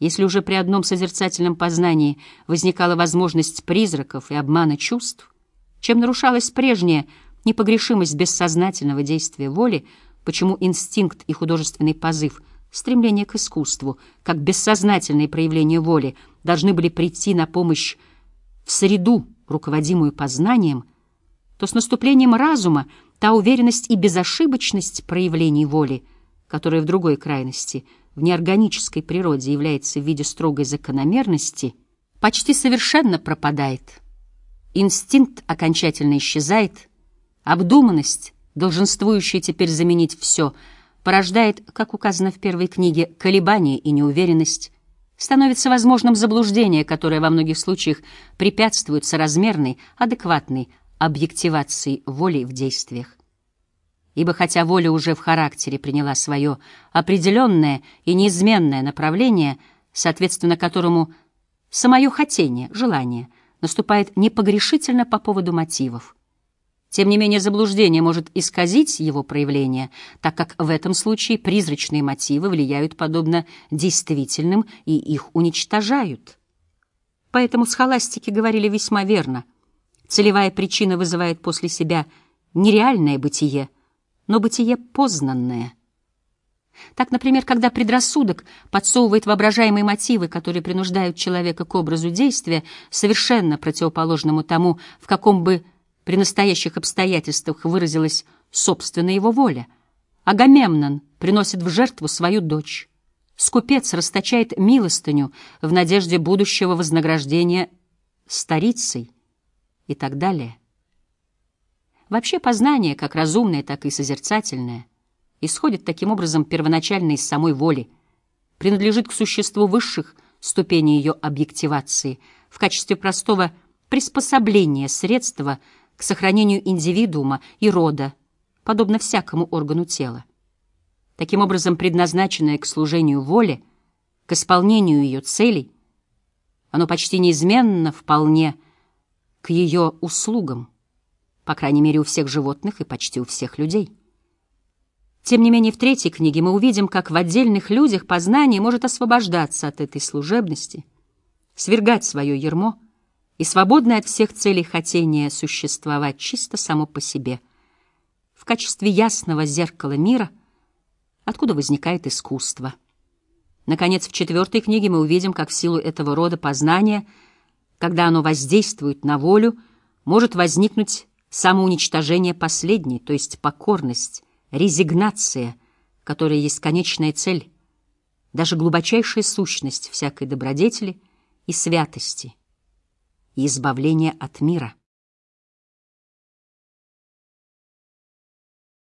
Если уже при одном созерцательном познании возникала возможность призраков и обмана чувств, чем нарушалась прежняя непогрешимость бессознательного действия воли, почему инстинкт и художественный позыв, стремление к искусству, как бессознательные проявления воли, должны были прийти на помощь в среду, руководимую познанием, то с наступлением разума та уверенность и безошибочность проявлений воли, которая в другой крайности, в неорганической природе является в виде строгой закономерности, почти совершенно пропадает. Инстинкт окончательно исчезает, обдуманность, долженствующая теперь заменить все, порождает, как указано в первой книге, колебания и неуверенность, становится возможным заблуждение, которое во многих случаях препятствует соразмерной, адекватной объективации воли в действиях. Ибо хотя воля уже в характере приняла свое определенное и неизменное направление, соответственно которому самое хотение, желание, наступает непогрешительно по поводу мотивов, тем не менее, заблуждение может исказить его проявление, так как в этом случае призрачные мотивы влияют подобно действительным и их уничтожают. Поэтому схоластики говорили весьма верно. Целевая причина вызывает после себя нереальное бытие, но бытие познанное. Так, например, когда предрассудок подсовывает воображаемые мотивы, которые принуждают человека к образу действия, совершенно противоположному тому, в каком бы при настоящих обстоятельствах выразилась собственная его воля. Агамемнон приносит в жертву свою дочь. Скупец расточает милостыню в надежде будущего вознаграждения старицей и так далее. Вообще познание, как разумное, так и созерцательное, исходит таким образом первоначально из самой воли, принадлежит к существу высших ступеней ее объективации в качестве простого приспособления средства – к сохранению индивидуума и рода, подобно всякому органу тела. Таким образом, предназначенное к служению воле, к исполнению ее целей, оно почти неизменно вполне к ее услугам, по крайней мере, у всех животных и почти у всех людей. Тем не менее, в третьей книге мы увидим, как в отдельных людях познание может освобождаться от этой служебности, свергать свое ермо — и свободное от всех целей хотение существовать чисто само по себе, в качестве ясного зеркала мира, откуда возникает искусство. Наконец, в четвертой книге мы увидим, как в силу этого рода познания, когда оно воздействует на волю, может возникнуть самоуничтожение последней, то есть покорность, резигнация, которая есть конечная цель, даже глубочайшая сущность всякой добродетели и святости и избавление от мира.